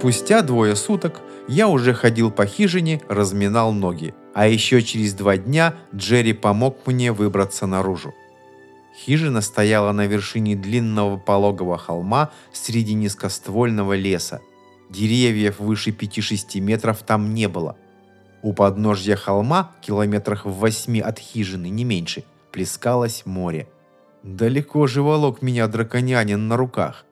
Спустя двое суток я уже ходил по хижине, разминал ноги. А еще через два дня Джерри помог мне выбраться наружу. Хижина стояла на вершине длинного пологого холма среди низкоствольного леса. Деревьев выше 5-6 метров там не было. У подножья холма, километрах в восьми от хижины, не меньше, плескалось море. Далеко же волок меня драконянин на руках.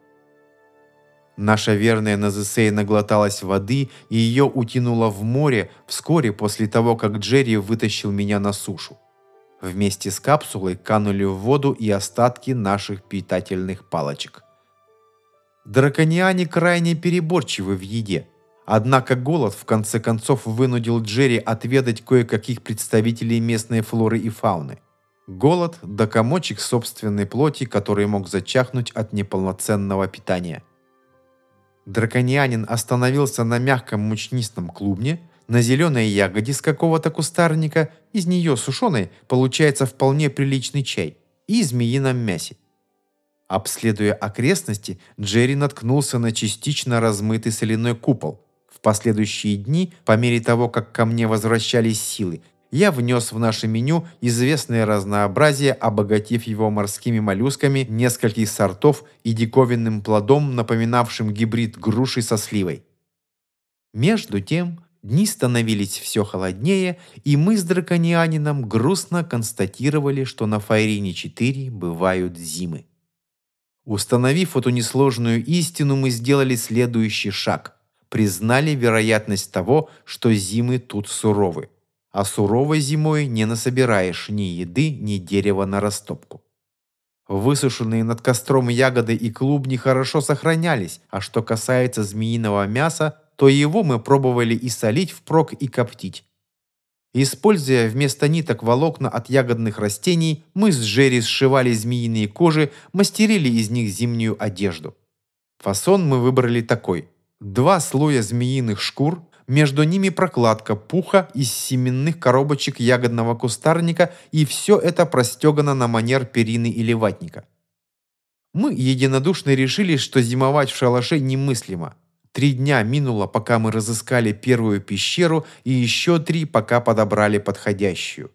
Наша верная Назесей наглоталась воды и ее утянуло в море вскоре после того, как Джерри вытащил меня на сушу. Вместе с капсулой канули в воду и остатки наших питательных палочек. Дракониане крайне переборчивы в еде. Однако голод в конце концов вынудил Джерри отведать кое-каких представителей местной флоры и фауны. Голод да комочек собственной плоти, который мог зачахнуть от неполноценного питания. Драконянин остановился на мягком мучнистом клубне, на зеленой ягоде с какого-то кустарника, из нее сушеной получается вполне приличный чай, и змеином мясе. Обследуя окрестности, Джерри наткнулся на частично размытый соляной купол. В последующие дни, по мере того, как ко мне возвращались силы, я внес в наше меню известное разнообразие, обогатив его морскими моллюсками нескольких сортов и диковинным плодом, напоминавшим гибрид груши со сливой. Между тем, дни становились все холоднее, и мы с драконианином грустно констатировали, что на Файрине-4 бывают зимы. Установив эту несложную истину, мы сделали следующий шаг. Признали вероятность того, что зимы тут суровы а суровой зимой не насобираешь ни еды, ни дерева на растопку. Высушенные над костром ягоды и клубни хорошо сохранялись, а что касается змеиного мяса, то его мы пробовали и солить впрок, и коптить. Используя вместо ниток волокна от ягодных растений, мы с Джерри сшивали змеиные кожи, мастерили из них зимнюю одежду. Фасон мы выбрали такой. Два слоя змеиных шкур, между ними прокладка пуха из семенных коробочек ягодного кустарника, и все это простегано на манер перины или ватника. Мы единодушно решили, что зимовать в шалаше немыслимо. Три дня минуло, пока мы разыскали первую пещеру, и еще три, пока подобрали подходящую.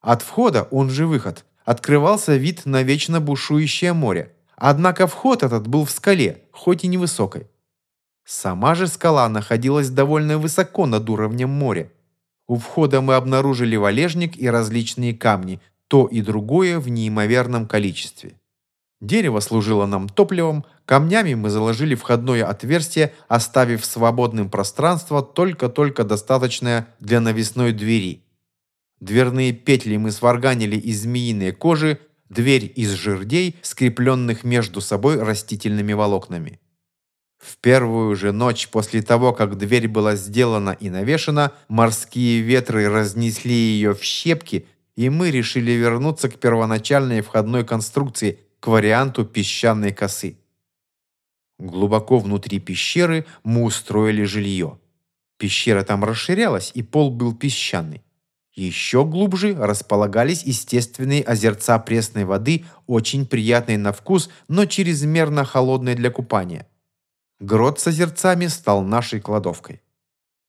От входа, он же выход, открывался вид на вечно бушующее море. Однако вход этот был в скале, хоть и невысокой. Сама же скала находилась довольно высоко над уровнем моря. У входа мы обнаружили валежник и различные камни, то и другое в неимоверном количестве. Дерево служило нам топливом, камнями мы заложили входное отверстие, оставив свободным пространство только-только достаточное для навесной двери. Дверные петли мы сварганили из змеиной кожи, дверь из жердей, скрепленных между собой растительными волокнами. В первую же ночь после того, как дверь была сделана и навешена, морские ветры разнесли ее в щепки, и мы решили вернуться к первоначальной входной конструкции, к варианту песчаной косы. Глубоко внутри пещеры мы устроили жилье. Пещера там расширялась, и пол был песчаный. Еще глубже располагались естественные озерца пресной воды, очень приятные на вкус, но чрезмерно холодные для купания. Грот с озерцами стал нашей кладовкой.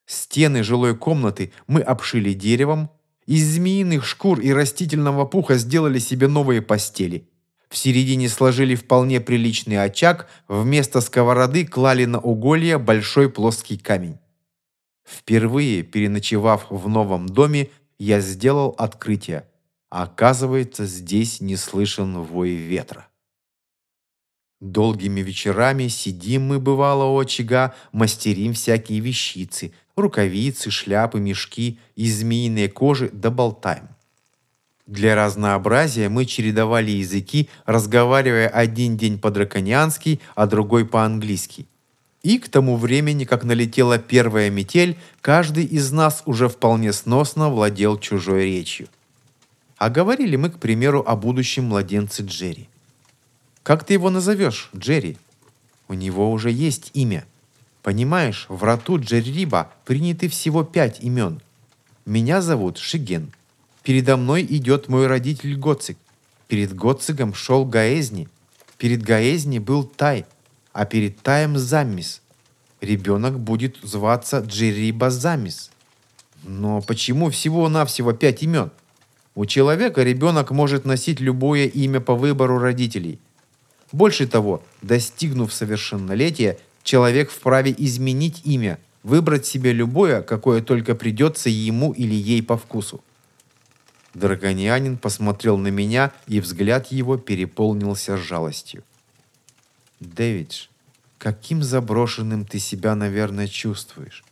Стены жилой комнаты мы обшили деревом, из змеиных шкур и растительного пуха сделали себе новые постели. В середине сложили вполне приличный очаг, вместо сковороды клали на уголье большой плоский камень. Впервые, переночевав в новом доме, я сделал открытие. Оказывается, здесь не слышен вой ветра. Долгими вечерами сидим мы, бывало, у очага, мастерим всякие вещицы, рукавицы, шляпы, мешки из змеиной кожи да болтаем. Для разнообразия мы чередовали языки, разговаривая один день по-дракониански, а другой по-английски. И к тому времени, как налетела первая метель, каждый из нас уже вполне сносно владел чужой речью. А говорили мы, к примеру, о будущем младенце Джерри. Как ты его назовешь, Джерри? У него уже есть имя. Понимаешь, в роту Джерриба приняты всего пять имен. Меня зовут Шиген. Передо мной идет мой родитель Гоцик. Перед Гоцигом шел Гаэзни. Перед Гаэзни был Тай, а перед Таем Заммис. ребенок будет зваться Джериба Замис. Но почему всего-навсего пять имен? У человека ребенок может носить любое имя по выбору родителей. Больше того, достигнув совершеннолетия, человек вправе изменить имя, выбрать себе любое, какое только придется ему или ей по вкусу. Драконянин посмотрел на меня, и взгляд его переполнился жалостью. «Дэвидж, каким заброшенным ты себя, наверное, чувствуешь?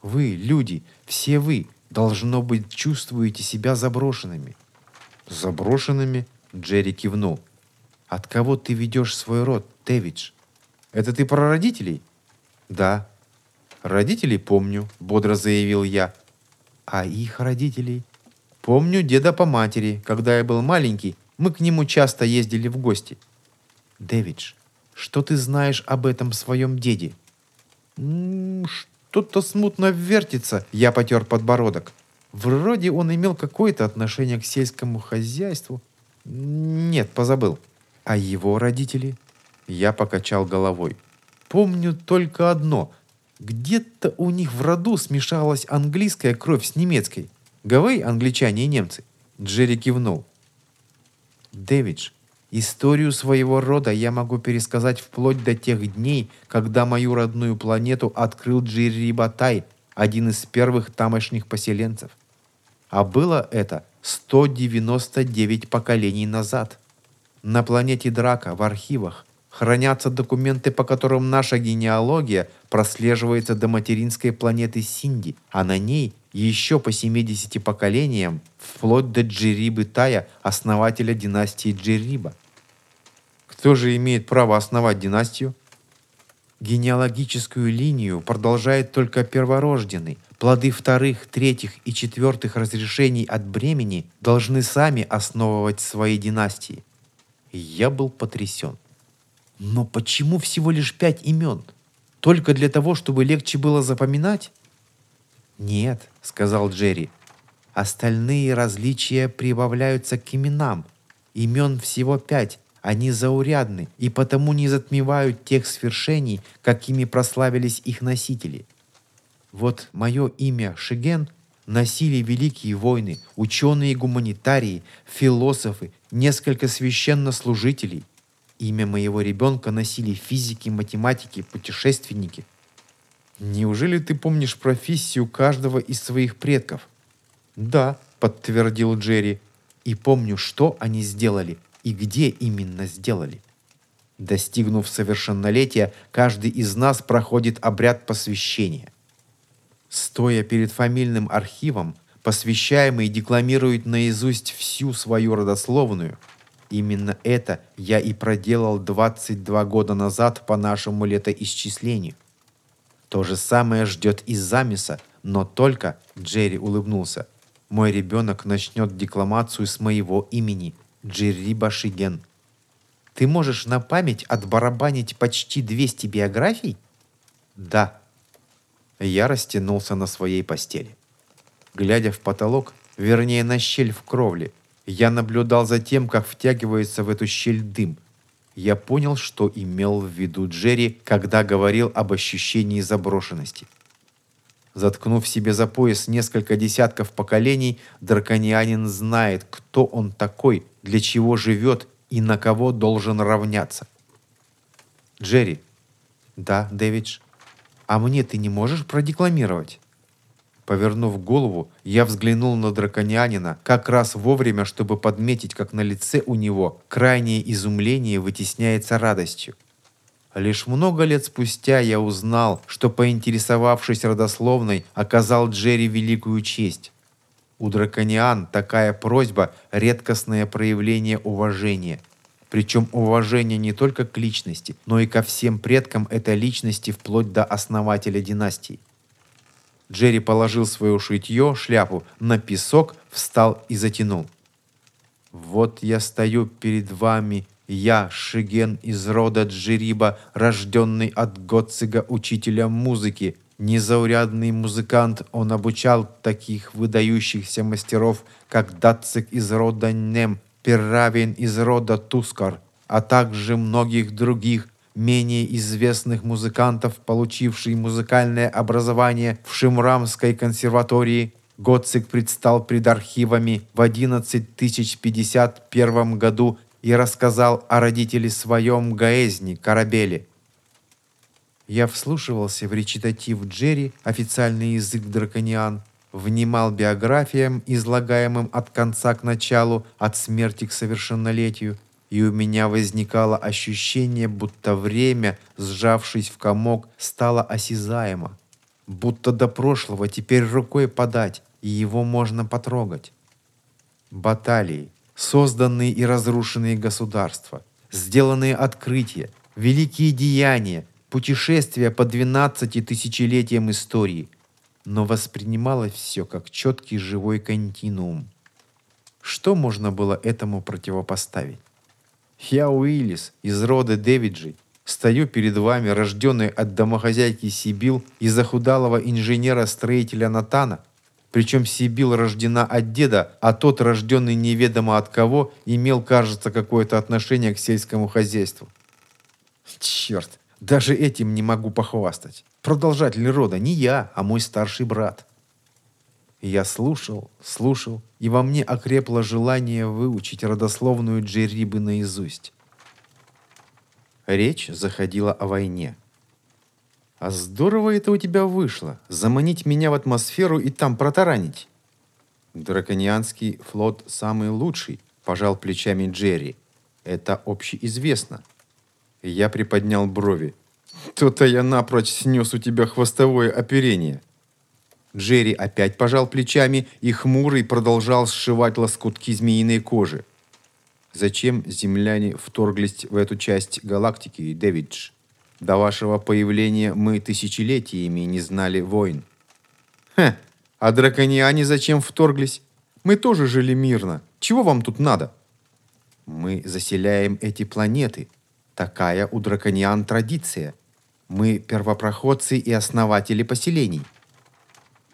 Вы, люди, все вы, должно быть, чувствуете себя заброшенными». «Заброшенными?» — Джерри кивнул. «От кого ты ведешь свой род, Дэвидж? Это ты про родителей?» «Да». «Родителей помню», — бодро заявил я. «А их родителей?» Помню деда по матери. Когда я был маленький, мы к нему часто ездили в гости. Дэвидж, что ты знаешь об этом своем деде? Что-то смутно вертится, я потер подбородок. Вроде он имел какое-то отношение к сельскому хозяйству. Нет, позабыл. А его родители? Я покачал головой. Помню только одно. Где-то у них в роду смешалась английская кровь с немецкой. Гавей, англичане и немцы. Джерри кивнул. Дэвидж, историю своего рода я могу пересказать вплоть до тех дней, когда мою родную планету открыл Джерри Батай, один из первых тамошних поселенцев. А было это 199 поколений назад. На планете Драка в архивах хранятся документы, по которым наша генеалогия прослеживается до материнской планеты Синди, а на ней еще по 70 поколениям, вплоть до Джерибы Тая, основателя династии Джериба. Кто же имеет право основать династию? Генеалогическую линию продолжает только перворожденный. Плоды вторых, третьих и четвертых разрешений от бремени должны сами основывать свои династии. Я был потрясен. Но почему всего лишь пять имен? Только для того, чтобы легче было запоминать? «Нет», — сказал Джерри. «Остальные различия прибавляются к именам. Имен всего пять, они заурядны и потому не затмевают тех свершений, какими прославились их носители. Вот мое имя Шиген носили великие войны, ученые-гуманитарии, философы, несколько священнослужителей. Имя моего ребенка носили физики, математики, путешественники. Неужели ты помнишь профессию каждого из своих предков? Да, подтвердил Джерри. И помню, что они сделали и где именно сделали. Достигнув совершеннолетия, каждый из нас проходит обряд посвящения. Стоя перед фамильным архивом, посвящаемый декламирует наизусть всю свою родословную. Именно это я и проделал 22 года назад по нашему летоисчислению. То же самое ждет и Замиса, но только, Джерри улыбнулся, мой ребенок начнет декламацию с моего имени, Джерри Башиген. Ты можешь на память отбарабанить почти 200 биографий? Да. Я растянулся на своей постели. Глядя в потолок, вернее на щель в кровле, я наблюдал за тем, как втягивается в эту щель дым – я понял, что имел в виду Джерри, когда говорил об ощущении заброшенности. Заткнув себе за пояс несколько десятков поколений, драконианин знает, кто он такой, для чего живет и на кого должен равняться. Джерри. Да, Дэвидж. А мне ты не можешь продекламировать? Повернув голову, я взглянул на драконянина как раз вовремя, чтобы подметить, как на лице у него крайнее изумление вытесняется радостью. Лишь много лет спустя я узнал, что, поинтересовавшись родословной, оказал Джерри великую честь. У дракониан такая просьба – редкостное проявление уважения. Причем уважение не только к личности, но и ко всем предкам этой личности вплоть до основателя династии. Джерри положил свое шитье, шляпу, на песок, встал и затянул. «Вот я стою перед вами, я, Шиген из рода Джериба, рожденный от Гоцига, учителя музыки, незаурядный музыкант, он обучал таких выдающихся мастеров, как Дацик из рода Нем, Перравин из рода Тускар, а также многих других, менее известных музыкантов, получивший музыкальное образование в Шимрамской консерватории, Гоцик предстал пред архивами в 11051 году и рассказал о родителе своем Гаэзне Корабеле. Я вслушивался в речитатив Джерри, официальный язык дракониан, внимал биографиям, излагаемым от конца к началу, от смерти к совершеннолетию, и у меня возникало ощущение, будто время, сжавшись в комок, стало осязаемо. Будто до прошлого теперь рукой подать, и его можно потрогать. Баталии, созданные и разрушенные государства, сделанные открытия, великие деяния, путешествия по 12 тысячелетиям истории, но воспринималось все как четкий живой континуум. Что можно было этому противопоставить? Я Уиллис из рода Дэвиджи. Стою перед вами, рожденный от домохозяйки Сибил и захудалого инженера-строителя Натана. Причем Сибил рождена от деда, а тот, рожденный неведомо от кого, имел, кажется, какое-то отношение к сельскому хозяйству. Черт, даже этим не могу похвастать. Продолжатель рода не я, а мой старший брат. Я слушал, слушал, и во мне окрепло желание выучить родословную Джерибы наизусть. Речь заходила о войне. «А здорово это у тебя вышло, заманить меня в атмосферу и там протаранить». «Драконианский флот самый лучший», – пожал плечами Джерри. «Это общеизвестно». Я приподнял брови. «То-то я напрочь снес у тебя хвостовое оперение». Джерри опять пожал плечами и хмурый продолжал сшивать лоскутки змеиной кожи. Зачем земляне вторглись в эту часть галактики, Дэвидж? До вашего появления мы тысячелетиями не знали войн. Хе, а дракониане зачем вторглись? Мы тоже жили мирно. Чего вам тут надо? Мы заселяем эти планеты. Такая у дракониан традиция. Мы первопроходцы и основатели поселений.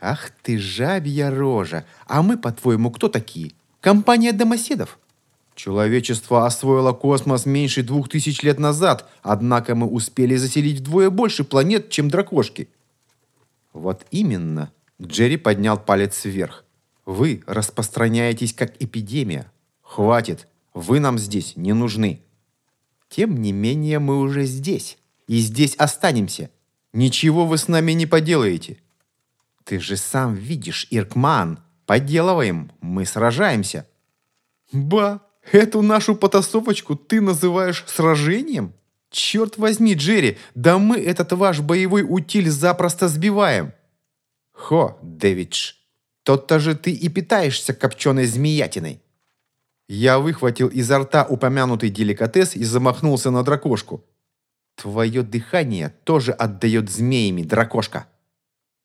«Ах ты, жабья рожа! А мы, по-твоему, кто такие? Компания домоседов?» Человечество освоило космос меньше двух тысяч лет назад, однако мы успели заселить вдвое больше планет, чем дракошки. Вот именно. Джерри поднял палец вверх. Вы распространяетесь как эпидемия. Хватит. Вы нам здесь не нужны. Тем не менее, мы уже здесь. И здесь останемся. Ничего вы с нами не поделаете. Ты же сам видишь, Иркман. Поделываем, мы сражаемся. Ба, эту нашу потасовочку ты называешь сражением? Черт возьми, Джерри, да мы этот ваш боевой утиль запросто сбиваем. Хо, Дэвидж, тот-то же ты и питаешься копченой змеятиной. Я выхватил изо рта упомянутый деликатес и замахнулся на дракошку. Твое дыхание тоже отдает змеями, дракошка.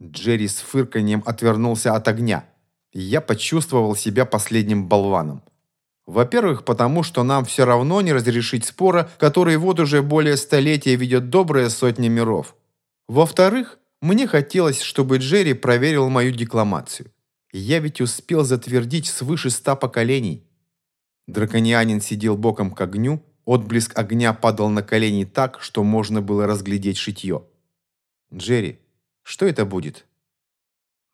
Джерри с фырканьем отвернулся от огня. Я почувствовал себя последним болваном. Во-первых, потому что нам все равно не разрешить спора, который вот уже более столетия ведет добрая сотня миров. Во-вторых, мне хотелось, чтобы Джерри проверил мою декламацию. Я ведь успел затвердить свыше ста поколений. Драконианин сидел боком к огню, отблеск огня падал на колени так, что можно было разглядеть шитье. «Джерри, что это будет?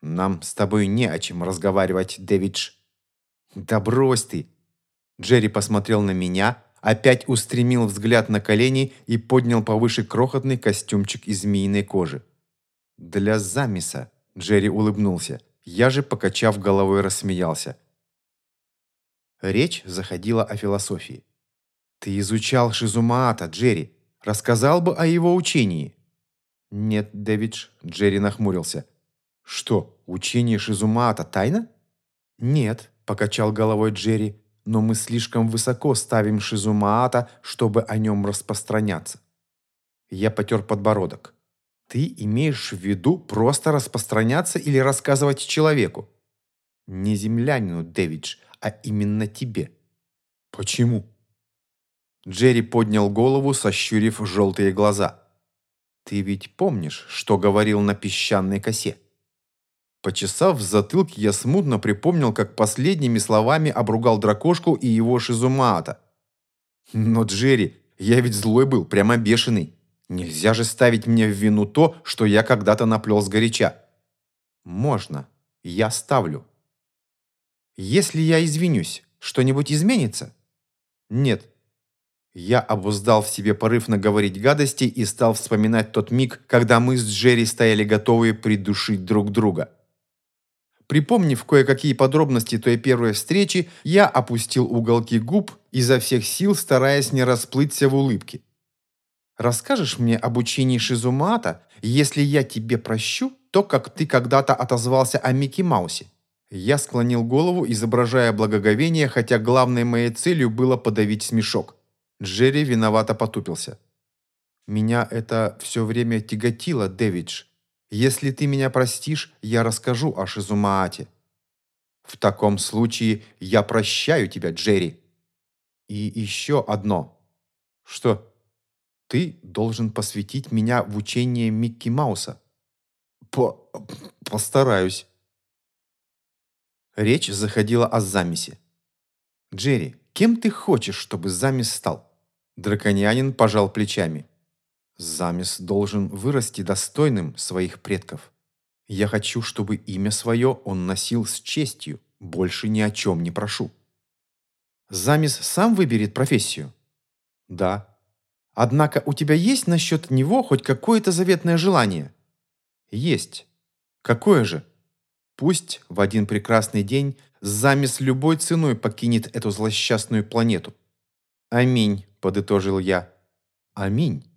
Нам с тобой не о чем разговаривать, Дэвидж. Да брось ты. Джерри посмотрел на меня, опять устремил взгляд на колени и поднял повыше крохотный костюмчик из змеиной кожи. Для замеса, Джерри улыбнулся. Я же, покачав головой, рассмеялся. Речь заходила о философии. «Ты изучал Шизумаата, Джерри. Рассказал бы о его учении». «Нет, Дэвидж», — Джерри нахмурился. «Что, учение Шизумаата тайна?» «Нет», — покачал головой Джерри, «но мы слишком высоко ставим Шизумаата, чтобы о нем распространяться». Я потер подбородок. «Ты имеешь в виду просто распространяться или рассказывать человеку?» «Не землянину, Дэвидж, а именно тебе». «Почему?» Джерри поднял голову, сощурив желтые глаза. Ты ведь помнишь, что говорил на песчаной косе? Почесав в затылке, я смутно припомнил, как последними словами обругал дракошку и его шизумаата. Но, Джерри, Я ведь злой был, прямо бешеный. Нельзя же ставить мне в вину то, что я когда-то наплел сгоряча. Можно. Я ставлю. Если я извинюсь, что-нибудь изменится? Нет. Я обуздал в себе порыв наговорить гадости и стал вспоминать тот миг, когда мы с Джерри стояли готовые придушить друг друга. Припомнив кое-какие подробности той первой встречи, я опустил уголки губ, изо всех сил стараясь не расплыться в улыбке. «Расскажешь мне об учении Шизумата, если я тебе прощу то, как ты когда-то отозвался о Микки Маусе?» Я склонил голову, изображая благоговение, хотя главной моей целью было подавить смешок. Джерри виновато потупился. «Меня это все время тяготило, Дэвидж. Если ты меня простишь, я расскажу о Шизумаате». «В таком случае я прощаю тебя, Джерри». «И еще одно». «Что?» «Ты должен посвятить меня в учение Микки Мауса». «По... постараюсь». Речь заходила о замесе. «Джерри, кем ты хочешь, чтобы замес стал?» Драконянин пожал плечами. Замес должен вырасти достойным своих предков. Я хочу, чтобы имя свое он носил с честью, больше ни о чем не прошу. Замес сам выберет профессию? Да. Однако у тебя есть насчет него хоть какое-то заветное желание? Есть. Какое же? Пусть в один прекрасный день замес любой ценой покинет эту злосчастную планету. Аминь, подытожил я. Аминь.